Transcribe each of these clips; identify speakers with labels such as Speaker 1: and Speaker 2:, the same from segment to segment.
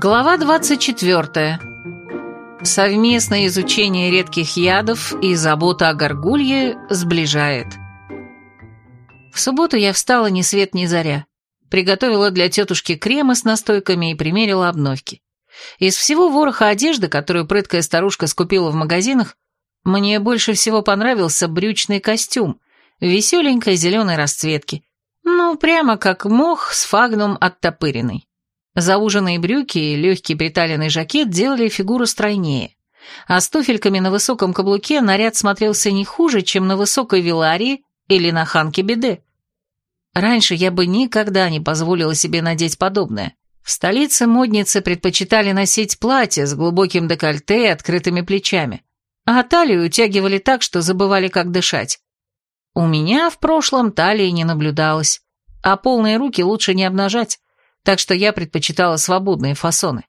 Speaker 1: Глава 24. Совместное изучение редких ядов и забота о горгулье сближает. В субботу я встала ни свет ни заря. Приготовила для тетушки кремы с настойками и примерила обновки. Из всего вороха одежды, которую прыткая старушка скупила в магазинах, мне больше всего понравился брючный костюм веселенькой зеленой расцветки. Ну, прямо как мох с фагном оттопыренный. Зауженные брюки и легкий приталенный жакет делали фигуру стройнее. А с туфельками на высоком каблуке наряд смотрелся не хуже, чем на высокой Виларии или на Ханке Беде. Раньше я бы никогда не позволила себе надеть подобное. В столице модницы предпочитали носить платья с глубоким декольте и открытыми плечами, а талию утягивали так, что забывали, как дышать. У меня в прошлом талии не наблюдалось, а полные руки лучше не обнажать, так что я предпочитала свободные фасоны.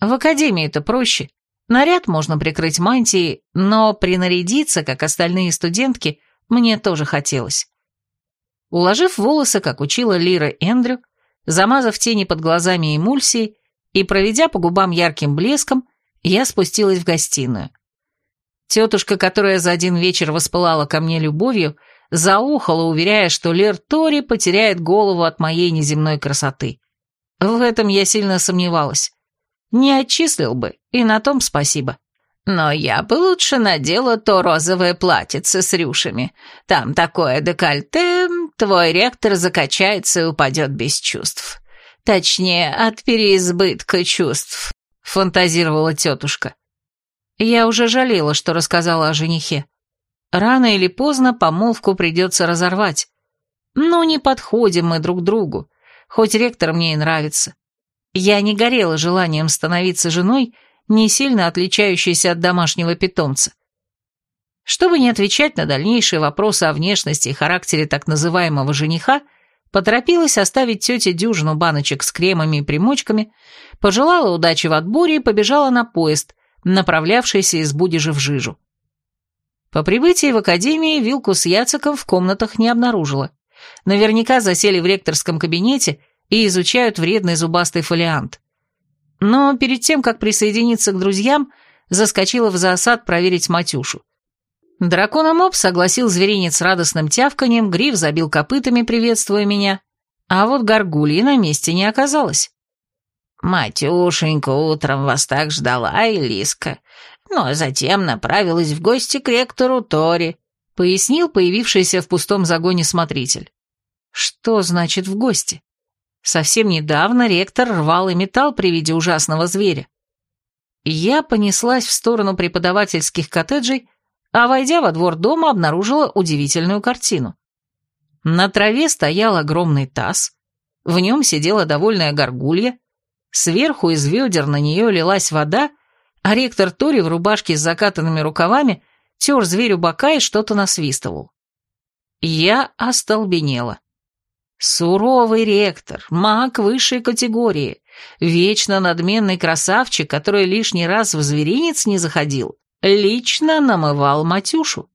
Speaker 1: В академии это проще. Наряд можно прикрыть мантией, но принарядиться, как остальные студентки, мне тоже хотелось. Уложив волосы, как учила Лира Эндрю, замазав тени под глазами эмульсией и проведя по губам ярким блеском, я спустилась в гостиную. Тетушка, которая за один вечер воспылала ко мне любовью, заухала, уверяя, что Лер Тори потеряет голову от моей неземной красоты. В этом я сильно сомневалась. Не отчислил бы, и на том спасибо. Но я бы лучше надела то розовое платьице с рюшами. Там такое декольте, твой ректор закачается и упадет без чувств. Точнее, от переизбытка чувств, фантазировала тетушка. Я уже жалела, что рассказала о женихе. Рано или поздно помолвку придется разорвать. Но не подходим мы друг другу хоть ректор мне и нравится. Я не горела желанием становиться женой, не сильно отличающейся от домашнего питомца. Чтобы не отвечать на дальнейшие вопросы о внешности и характере так называемого жениха, поторопилась оставить тете дюжину баночек с кремами и примочками, пожелала удачи в отборе и побежала на поезд, направлявшийся из Будижа в Жижу. По прибытии в академии вилку с яциком в комнатах не обнаружила. Наверняка засели в ректорском кабинете и изучают вредный зубастый фолиант. Но перед тем, как присоединиться к друзьям, заскочила в зоосад проверить Матюшу. Дракона-моб согласил зверинец радостным тявканьем, гриф забил копытами, приветствуя меня, а вот горгульи на месте не оказалось. «Матюшенька утром вас так ждала, Элиска, но затем направилась в гости к ректору Тори», пояснил появившийся в пустом загоне смотритель. Что значит в гости? Совсем недавно ректор рвал и металл при виде ужасного зверя. Я понеслась в сторону преподавательских коттеджей, а, войдя во двор дома, обнаружила удивительную картину. На траве стоял огромный таз, в нем сидела довольная горгулья, сверху из ведер на нее лилась вода, а ректор Тори в рубашке с закатанными рукавами – тер зверю бока и что-то насвистывал. Я остолбенела. Суровый ректор, маг высшей категории, вечно надменный красавчик, который лишний раз в зверинец не заходил, лично намывал Матюшу.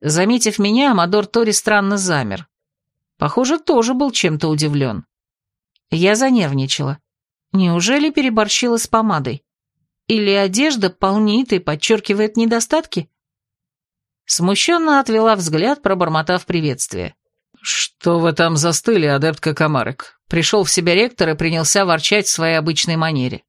Speaker 1: Заметив меня, Амадор Тори странно замер. Похоже, тоже был чем-то удивлен. Я занервничала. Неужели переборщила с помадой? Или одежда полнит и подчеркивает недостатки? Смущенно отвела взгляд, пробормотав приветствие. «Что вы там застыли, адептка Комарек?» Пришел в себя ректор и принялся ворчать в своей обычной манере.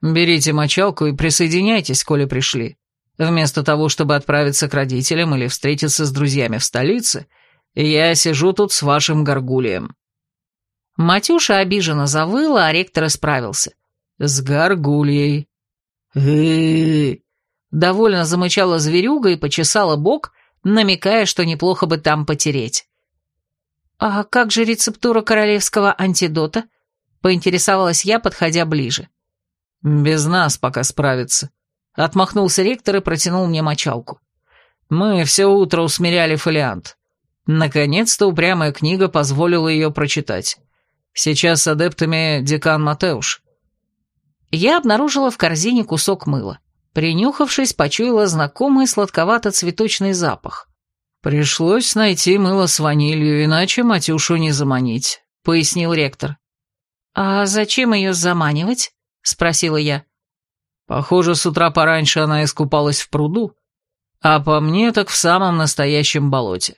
Speaker 1: «Берите мочалку и присоединяйтесь, коли пришли. Вместо того, чтобы отправиться к родителям или встретиться с друзьями в столице, я сижу тут с вашим горгулием». Матюша обиженно завыла, а ректор исправился. «С горгульей э Довольно замычала зверюга и почесала бок, намекая, что неплохо бы там потереть. «А как же рецептура королевского антидота?» — поинтересовалась я, подходя ближе. «Без нас пока справится», — отмахнулся ректор и протянул мне мочалку. «Мы все утро усмиряли фолиант. Наконец-то упрямая книга позволила ее прочитать. Сейчас с адептами декан Матеуш я обнаружила в корзине кусок мыла. Принюхавшись, почуяла знакомый сладковато-цветочный запах. «Пришлось найти мыло с ванилью, иначе Матюшу не заманить», — пояснил ректор. «А зачем ее заманивать?» — спросила я.
Speaker 2: «Похоже, с утра пораньше она искупалась в пруду, а по мне так в самом настоящем болоте.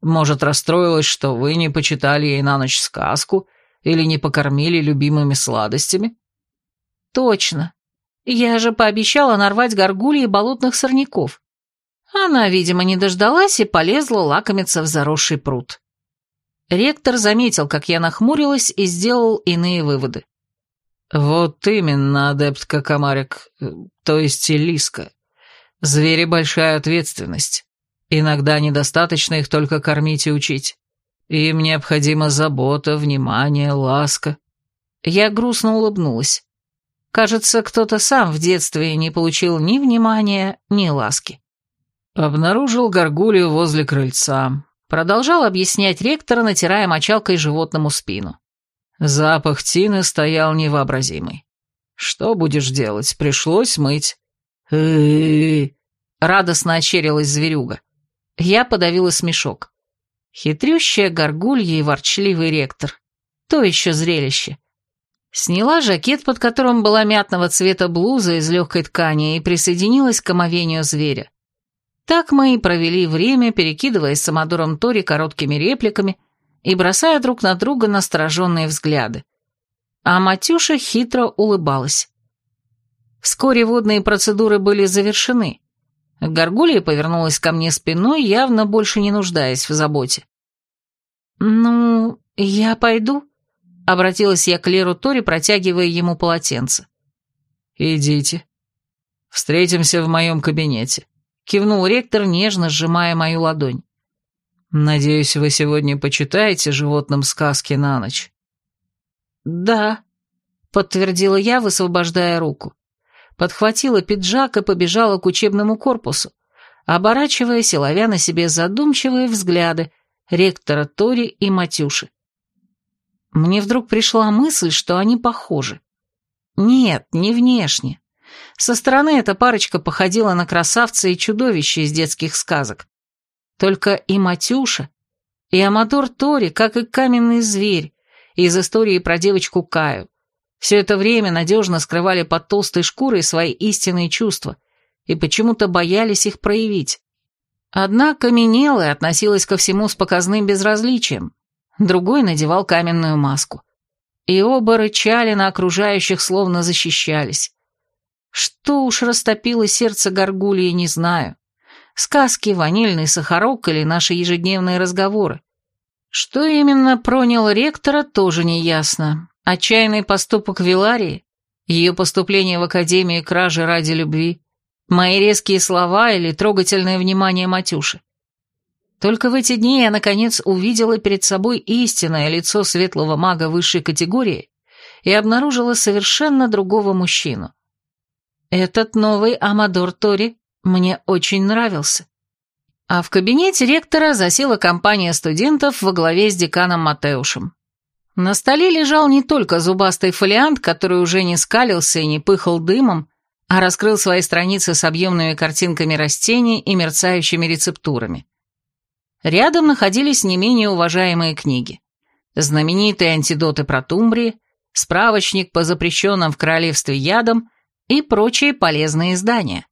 Speaker 2: Может, расстроилась, что вы не почитали ей на ночь сказку или не покормили любимыми сладостями?»
Speaker 1: «Точно. Я же пообещала нарвать горгульи болотных сорняков. Она, видимо, не дождалась и полезла лакомиться в заросший пруд. Ректор заметил, как я нахмурилась, и сделал иные выводы.
Speaker 2: «Вот именно, адептка Комарик, э, то есть Элиска. Звери — большая ответственность. Иногда недостаточно их только кормить и учить. Им необходима забота, внимание, ласка».
Speaker 1: Я грустно улыбнулась. Кажется, кто-то сам в детстве не получил ни внимания, ни ласки.
Speaker 2: Обнаружил горгулью возле крыльца. Продолжал объяснять ректор, натирая мочалкой животному спину. Запах тины стоял невообразимый. Что будешь делать? Пришлось мыть.
Speaker 1: Радостно ощерилась зверюга. Я подавила смешок. Хитрющая горгулья и ворчливый ректор. То еще зрелище. Сняла жакет, под которым была мятного цвета блуза из легкой ткани, и присоединилась к омовению зверя. Так мы и провели время, перекидываясь с Амадором Тори короткими репликами и бросая друг на друга настороженные взгляды. А Матюша хитро улыбалась. Вскоре водные процедуры были завершены. Горгулья повернулась ко мне спиной, явно больше не нуждаясь в заботе. «Ну, я пойду?» — обратилась я к Леру Тори, протягивая ему полотенце.
Speaker 2: «Идите. Встретимся в моем кабинете»,
Speaker 1: Кивнул ректор, нежно сжимая мою ладонь.
Speaker 2: «Надеюсь, вы сегодня почитаете животным сказки на ночь?»
Speaker 1: «Да», — подтвердила я, высвобождая руку. Подхватила пиджак и побежала к учебному корпусу, оборачиваясь и ловя на себе задумчивые взгляды ректора Тори и Матюши. Мне вдруг пришла мысль, что они похожи. Нет, не внешне. Со стороны эта парочка походила на красавца и чудовище из детских сказок. Только и Матюша, и Амадор Тори, как и каменный зверь из истории про девочку Каю, все это время надежно скрывали под толстой шкурой свои истинные чувства и почему-то боялись их проявить. Одна каменела и относилась ко всему с показным безразличием, другой надевал каменную маску. И оба рычали на окружающих, словно защищались. Что уж растопило сердце горгульи, не знаю. Сказки, ванильный сахарок или наши ежедневные разговоры. Что именно пронял ректора, тоже не ясно. Отчаянный поступок Виларии, ее поступление в Академию кражи ради любви, мои резкие слова или трогательное внимание Матюши. Только в эти дни я, наконец, увидела перед собой истинное лицо светлого мага высшей категории и обнаружила совершенно другого мужчину. Этот новый Амадор Тори мне очень нравился. А в кабинете ректора засела компания студентов во главе с деканом Матеушем. На столе лежал не только зубастый фолиант, который уже не скалился и не пыхал дымом, а раскрыл свои страницы с объемными картинками растений и мерцающими рецептурами. Рядом находились не менее уважаемые книги. Знаменитые антидоты про тумбрии, справочник по запрещенным в королевстве ядам и прочие полезные издания.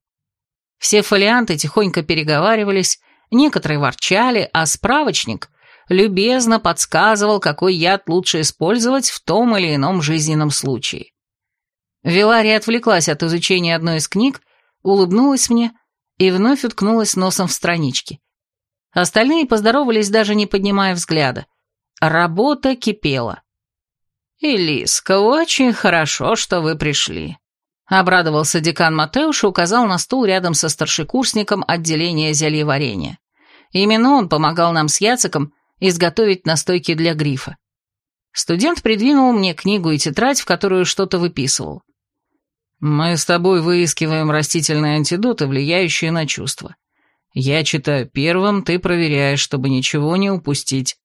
Speaker 1: Все фолианты тихонько переговаривались, некоторые ворчали, а справочник любезно подсказывал, какой яд лучше использовать в том или ином жизненном случае. Вилария отвлеклась от изучения одной из книг, улыбнулась мне и вновь уткнулась носом в странички. Остальные поздоровались, даже не поднимая взгляда. Работа кипела. «Элиска, очень хорошо, что вы пришли», Обрадовался декан Матеуш и указал на стул рядом со старшекурсником отделения зельеварения. Именно он помогал нам с Яциком изготовить настойки для грифа. Студент придвинул мне книгу и тетрадь, в которую что-то выписывал. «Мы с тобой выискиваем растительные антидоты, влияющие на чувства. Я читаю первым, ты проверяешь, чтобы ничего не упустить».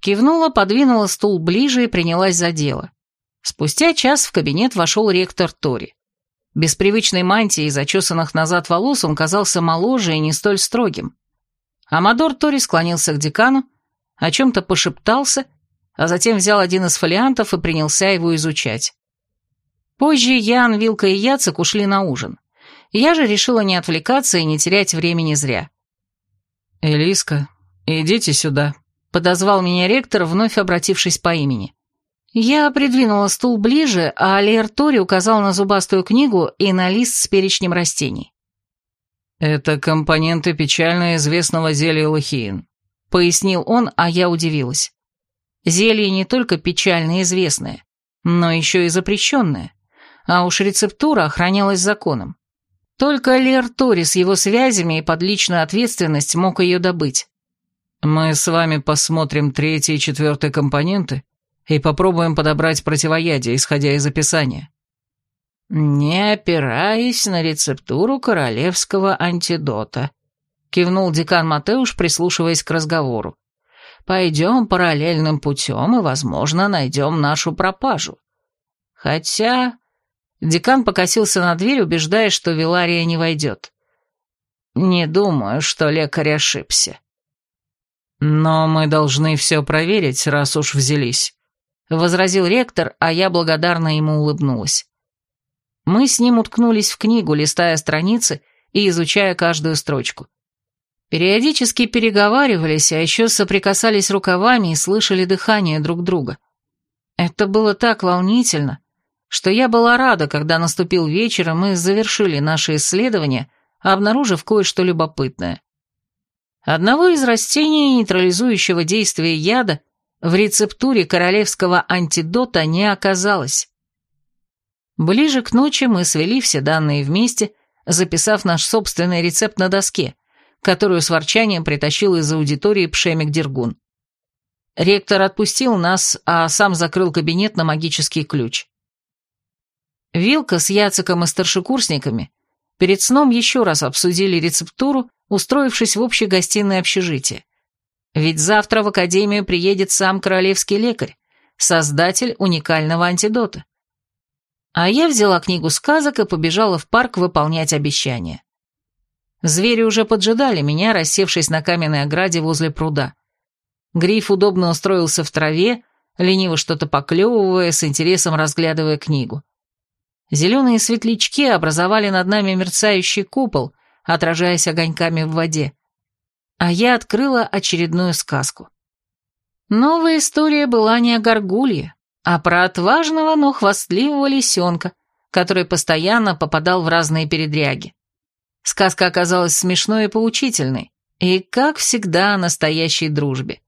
Speaker 1: Кивнула, подвинула стул ближе и принялась за дело. Спустя час в кабинет вошел ректор Тори. Без привычной мантии и зачесанных назад волос он казался моложе и не столь строгим. Амадор Тори склонился к декану, о чем-то пошептался, а затем взял один из фолиантов и принялся его изучать. Позже Ян, Вилка и Яцек ушли на ужин. Я же решила не отвлекаться и не терять времени зря.
Speaker 2: «Элиска, идите сюда», — подозвал меня ректор, вновь обратившись по имени.
Speaker 1: Я придвинула стул ближе, а Алиэр Тори указал на зубастую книгу и на лист с перечнем растений.
Speaker 2: «Это компоненты печально известного зелья лохиин», — пояснил он, а я удивилась. Зелье не только печально известное, но еще и запрещенное, а уж рецептура охранялась законом. Только Лер Тори с его связями и под личную ответственность мог ее добыть. «Мы с вами посмотрим третий и четвертый компоненты и попробуем подобрать противоядие, исходя из описания».
Speaker 1: «Не опираясь на рецептуру королевского антидота», — кивнул декан Матеуш, прислушиваясь к разговору. «Пойдем параллельным путем и, возможно, найдем нашу пропажу. Хотя...» Декан покосился на дверь, убеждая, что Вилария не войдет. «Не думаю, что лекарь ошибся».
Speaker 2: «Но мы должны все проверить, раз уж взялись», — возразил ректор, а я благодарно ему улыбнулась. Мы с ним уткнулись в книгу, листая страницы и изучая каждую строчку. Периодически переговаривались, а еще соприкасались рукавами и слышали дыхание друг друга. Это было так волнительно, что я была рада, когда наступил вечер, и мы завершили наше исследование, обнаружив кое-что любопытное. Одного из растений, нейтрализующего действие яда, в рецептуре королевского антидота не оказалось. Ближе к ночи мы свели все данные вместе, записав наш собственный рецепт на доске, которую с ворчанием притащил из аудитории Пшемик Дергун. Ректор отпустил нас, а сам закрыл кабинет на магический ключ. Вилка с Яциком и старшекурсниками перед сном еще раз обсудили рецептуру устроившись в общей гостиной общежития. Ведь завтра в академию приедет сам королевский лекарь, создатель уникального антидота. А я взяла книгу сказок и побежала в парк выполнять обещания. Звери уже поджидали меня, рассевшись на каменной ограде возле пруда. Гриф удобно устроился в траве, лениво что-то поклевывая, с интересом разглядывая книгу. Зеленые светлячки образовали над нами мерцающий купол, отражаясь огоньками в воде. А я открыла очередную сказку. Новая история была не о горгулье, а про отважного, но хвастливого лисенка, который постоянно попадал в разные передряги. Сказка оказалась смешной и поучительной, и, как всегда, о настоящей дружбе.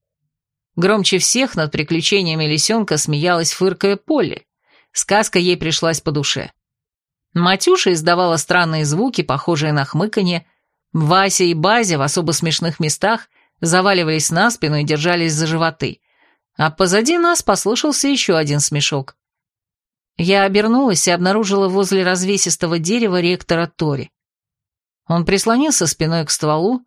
Speaker 2: Громче всех над приключениями лисенка смеялась фыркая Полли. Сказка ей пришлась по душе. Матюша издавала странные звуки, похожие на хмыканье. Вася и Базя в особо смешных местах заваливались на спину и держались за животы. А позади нас послышался еще один смешок. Я обернулась и обнаружила возле развесистого дерева ректора Тори. Он прислонился спиной к стволу,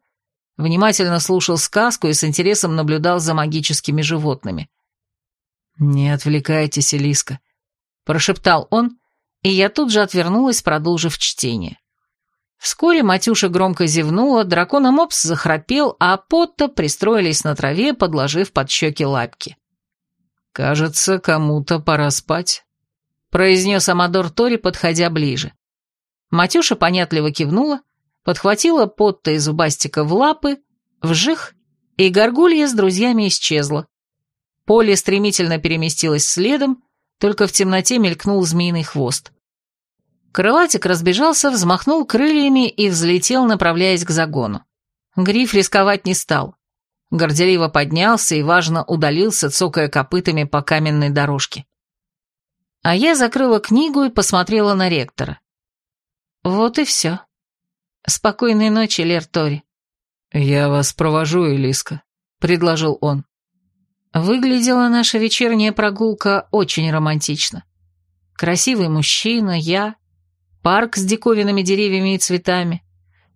Speaker 2: внимательно слушал сказку и с интересом наблюдал за магическими животными. «Не отвлекайтесь, Элиска», — прошептал он, и я тут же отвернулась, продолжив чтение. Вскоре Матюша громко зевнула, дракона Мопс захрапел, а Потто пристроились на траве, подложив под щеки лапки. «Кажется, кому-то пора спать», — произнес Амадор Тори, подходя ближе.
Speaker 1: Матюша понятливо кивнула, подхватила Потто и Зубастика в лапы, вжих, и горгулья с друзьями исчезла. Поле стремительно переместилось следом, только в темноте мелькнул змеиный хвост. Крылатик разбежался, взмахнул крыльями и взлетел, направляясь к загону. Гриф рисковать не стал. Горделиво поднялся и, важно, удалился, цокая копытами по каменной дорожке. А я закрыла книгу и посмотрела на ректора. Вот и все. Спокойной ночи, Лер Тори.
Speaker 2: «Я вас провожу, Элиска», — предложил он.
Speaker 1: Выглядела наша вечерняя прогулка очень романтично. Красивый мужчина, я, парк с диковинными деревьями и цветами,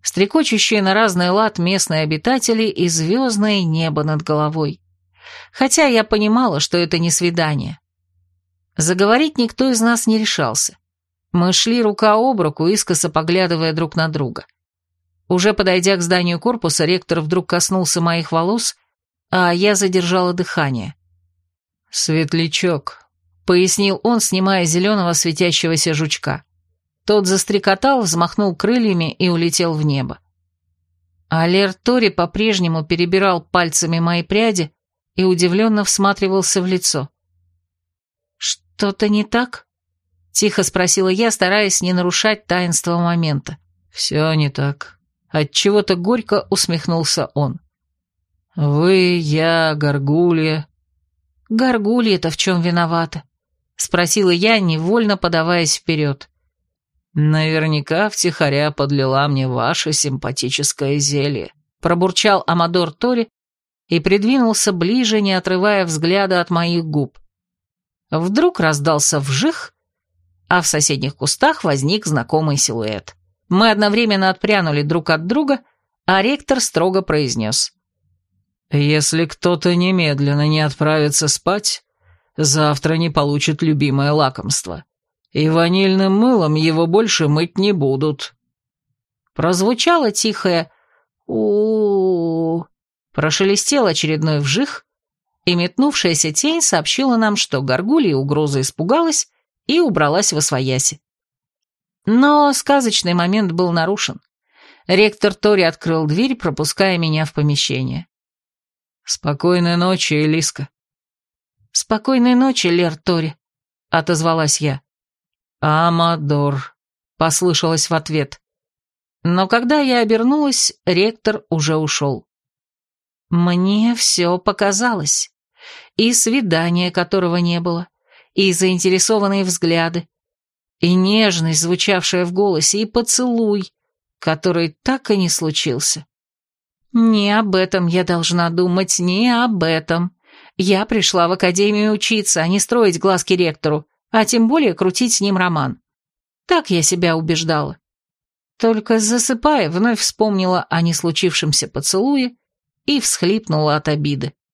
Speaker 1: стрекочущие на разный лад местные обитатели и звездное небо над головой. Хотя я понимала, что это не свидание. Заговорить никто из нас не решался. Мы шли рука об руку, искоса поглядывая друг на друга. Уже подойдя к зданию корпуса, ректор вдруг коснулся моих волос, а я задержала дыхание. «Светлячок», — пояснил он, снимая зеленого светящегося жучка. Тот застрекотал, взмахнул крыльями и улетел в небо. А Лер Тори по-прежнему перебирал пальцами мои пряди и удивленно всматривался в лицо. «Что-то не так?» — тихо спросила я, стараясь не нарушать таинство момента.
Speaker 2: «Все не так». Отчего-то горько усмехнулся он. «Вы, я, Горгулья».
Speaker 1: «Горгулья-то в чем виновата?» — спросила я, невольно подаваясь вперед.
Speaker 2: «Наверняка втихаря подлила мне ваше симпатическое зелье», — пробурчал Амадор Тори и придвинулся ближе, не отрывая взгляда от моих губ.
Speaker 1: Вдруг раздался вжих, а в соседних кустах возник знакомый силуэт. Мы одновременно отпрянули друг от друга, а ректор строго произнес.
Speaker 2: «Если кто-то немедленно не отправится спать, завтра не получит любимое лакомство и ванильным мылом его больше мыть не будут».
Speaker 1: Прозвучало тихое у, -у, -у, прошелестел очередной вжих, и метнувшаяся тень сообщила нам, что горгулья угроза испугалась и убралась во свояси. Но сказочный момент был нарушен. Ректор Тори открыл дверь, пропуская меня в помещение.
Speaker 2: «Спокойной ночи, Элиска».
Speaker 1: «Спокойной ночи, Лер Тори», — отозвалась я.
Speaker 2: «Амадор», — послышалось в ответ.
Speaker 1: Но когда я обернулась, ректор уже ушел. Мне все показалось. И свидание, которого не было, и заинтересованные взгляды, и нежность, звучавшая в голосе, и поцелуй, который так и не случился. Не об этом я должна думать, не об этом. Я пришла в академию учиться, а не строить глазки ректору а тем более крутить с ним роман. Так я себя убеждала. Только засыпая, вновь вспомнила о неслучившемся поцелуе и всхлипнула от обиды.